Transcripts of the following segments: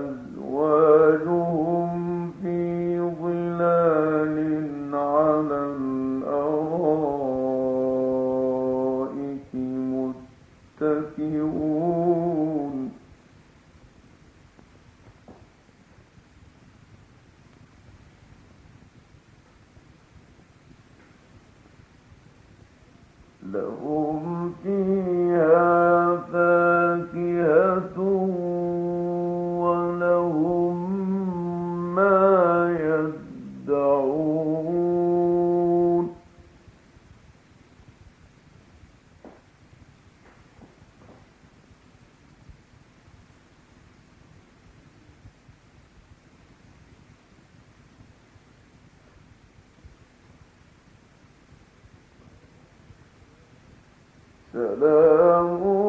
um, سلام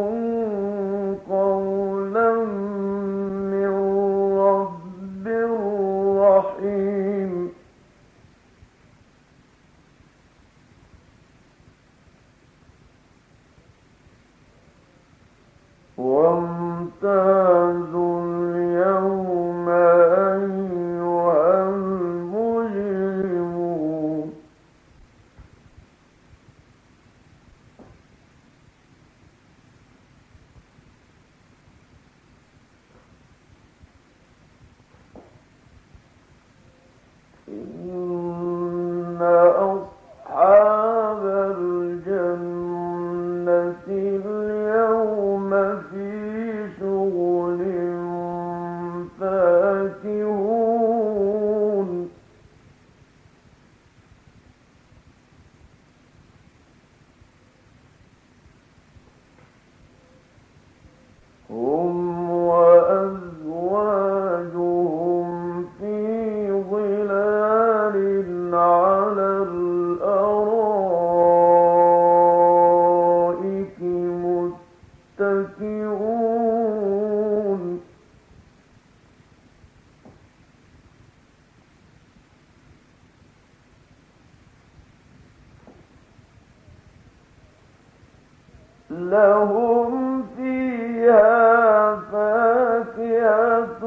لهم فيها فاكهة.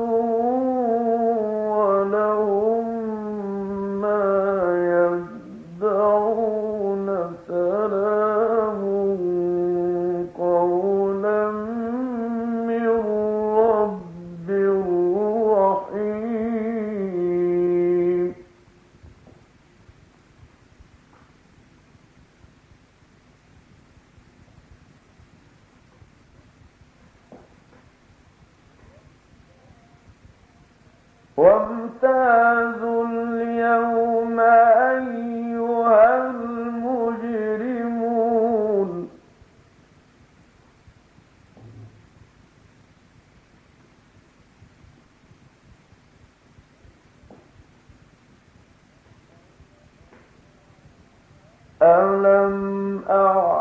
ألم أعلم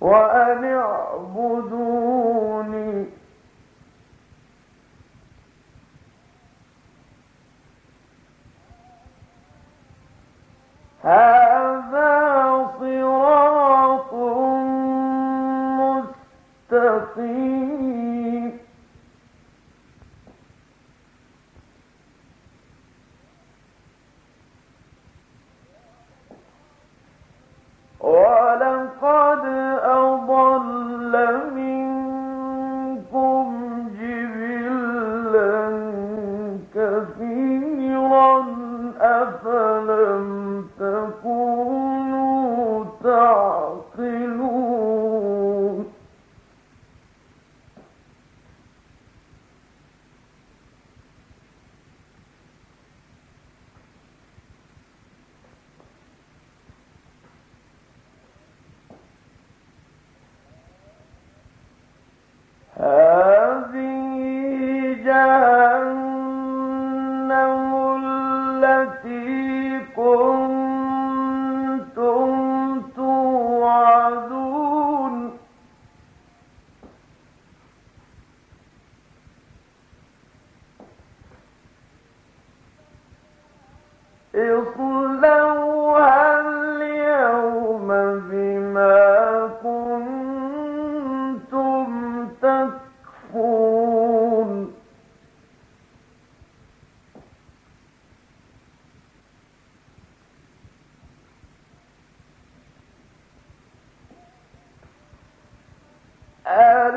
وأن اعبدون هل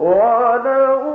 ولو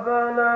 ربنا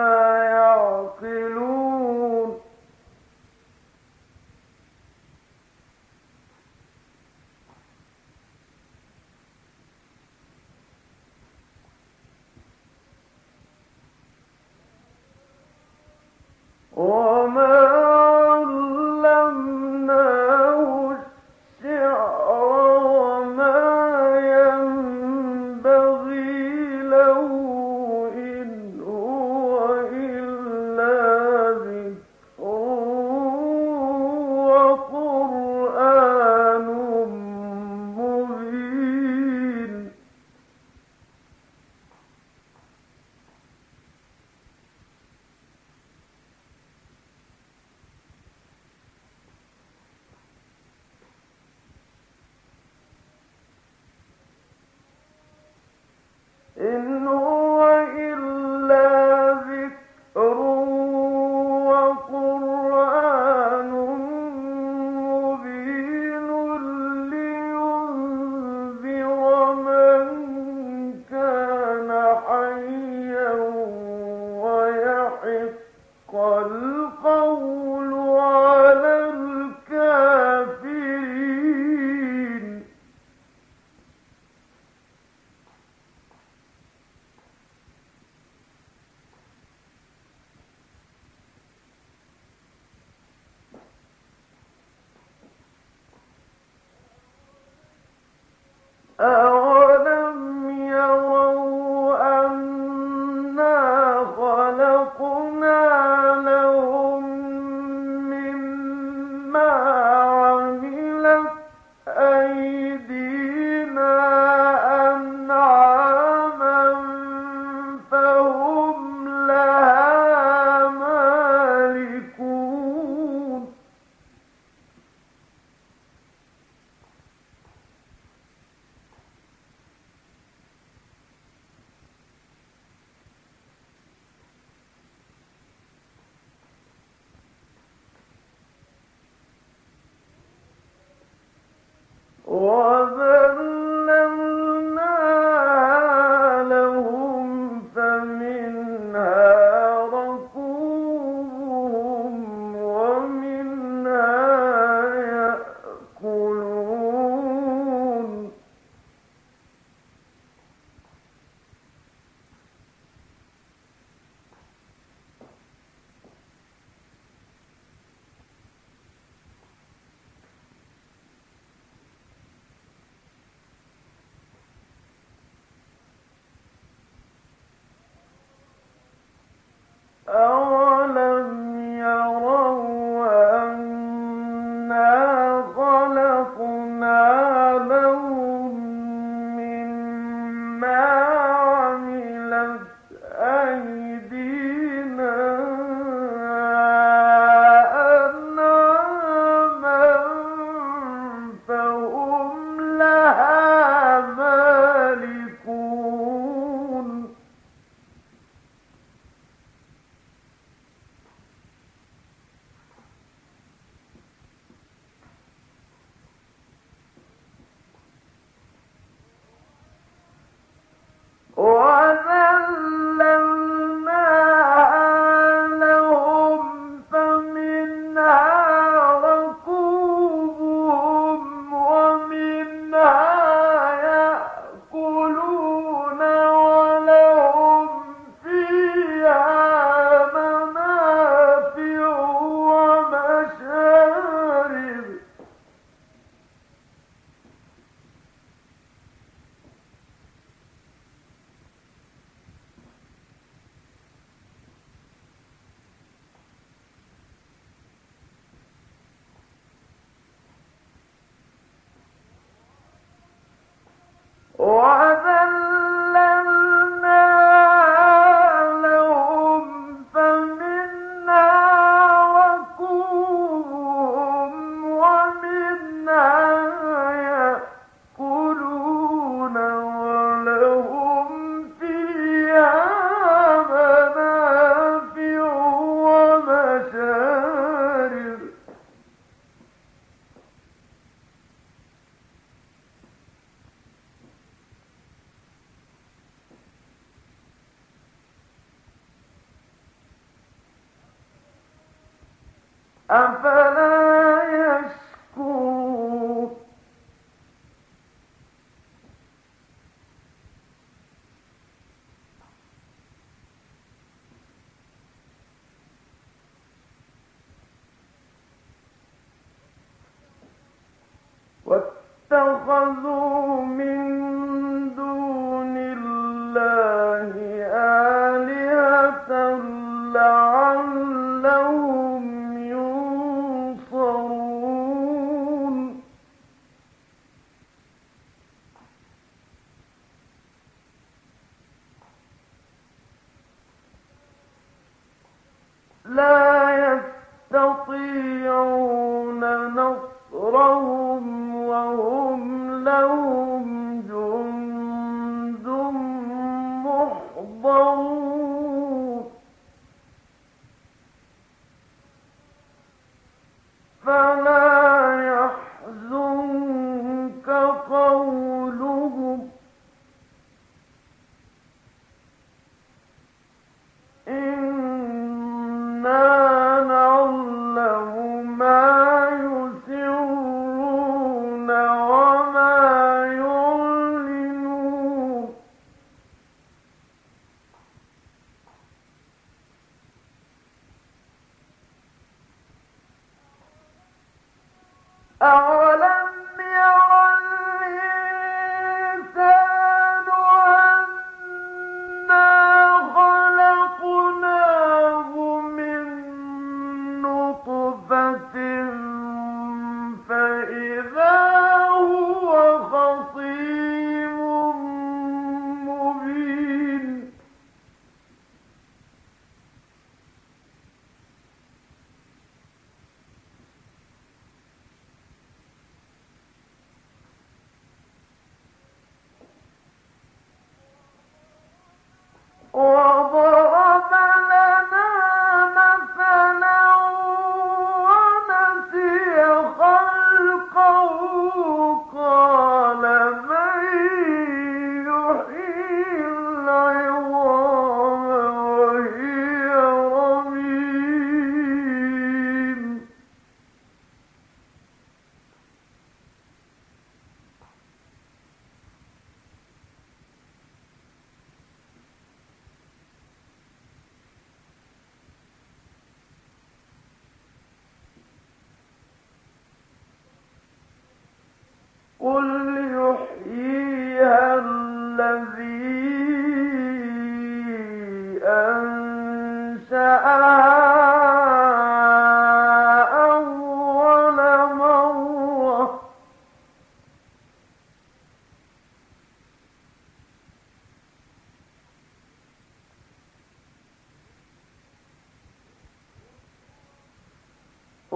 Oh. ما Oh.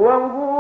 وهو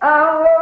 Oh.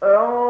فسبحان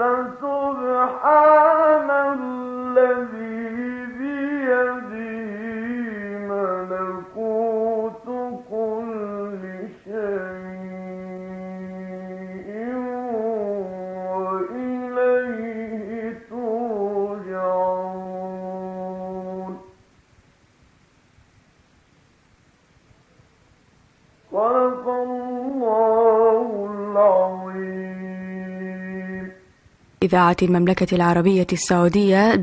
فسبحان الذي إذاعة المملكة العربية السعودية